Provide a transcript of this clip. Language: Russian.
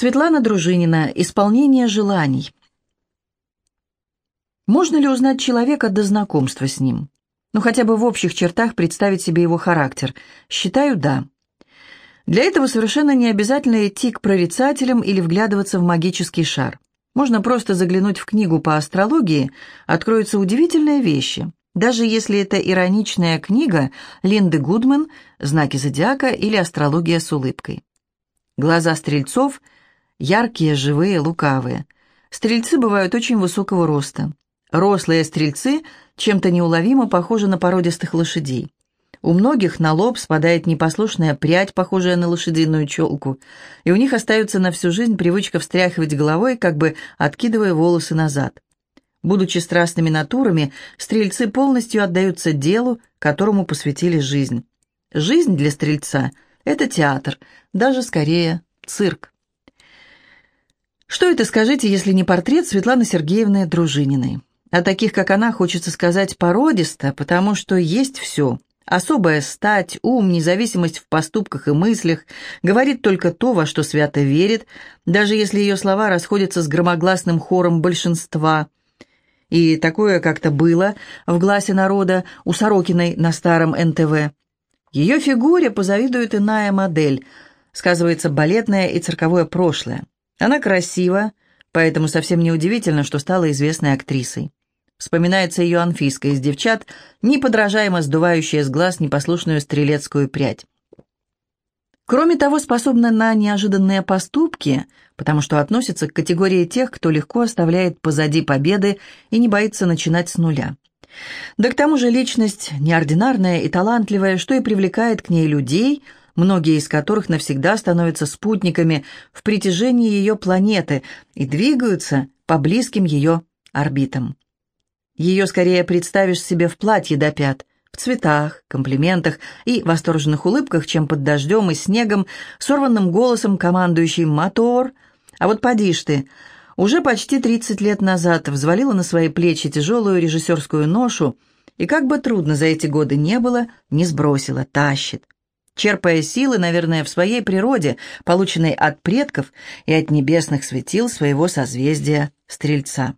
Светлана Дружинина. Исполнение желаний. Можно ли узнать человека до знакомства с ним? Ну, хотя бы в общих чертах представить себе его характер. Считаю, да. Для этого совершенно не обязательно идти к прорицателям или вглядываться в магический шар. Можно просто заглянуть в книгу по астрологии, откроются удивительные вещи. Даже если это ироничная книга Линды Гудман «Знаки зодиака» или «Астрология с улыбкой». Глаза стрельцов яркие, живые, лукавые. Стрельцы бывают очень высокого роста. Рослые стрельцы чем-то неуловимо похожи на породистых лошадей. У многих на лоб спадает непослушная прядь, похожая на лошадиную челку, и у них остается на всю жизнь привычка встряхивать головой, как бы откидывая волосы назад. Будучи страстными натурами, стрельцы полностью отдаются делу, которому посвятили жизнь. Жизнь для стрельца – это театр, даже скорее цирк. Что это, скажите, если не портрет Светланы Сергеевны Дружининой? О таких, как она, хочется сказать породисто, потому что есть все. Особая стать, ум, независимость в поступках и мыслях, говорит только то, во что свято верит, даже если ее слова расходятся с громогласным хором большинства. И такое как-то было в «Гласе народа» у Сорокиной на старом НТВ. Ее фигуре позавидует иная модель, сказывается балетное и цирковое прошлое. Она красива, поэтому совсем не удивительно, что стала известной актрисой. Вспоминается ее Анфиска из девчат, неподражаемо сдувающая с глаз непослушную стрелецкую прядь. Кроме того, способна на неожиданные поступки, потому что относится к категории тех, кто легко оставляет позади победы и не боится начинать с нуля. Да к тому же личность неординарная и талантливая, что и привлекает к ней людей, многие из которых навсегда становятся спутниками в притяжении ее планеты и двигаются по близким ее орбитам. Ее скорее представишь себе в платье до пят, в цветах, комплиментах и восторженных улыбках, чем под дождем и снегом, сорванным голосом командующий «Мотор!». А вот поди ж ты, уже почти 30 лет назад взвалила на свои плечи тяжелую режиссерскую ношу, и как бы трудно за эти годы не было, не сбросила, тащит. Черпая силы, наверное, в своей природе, полученной от предков и от небесных светил своего созвездия Стрельца.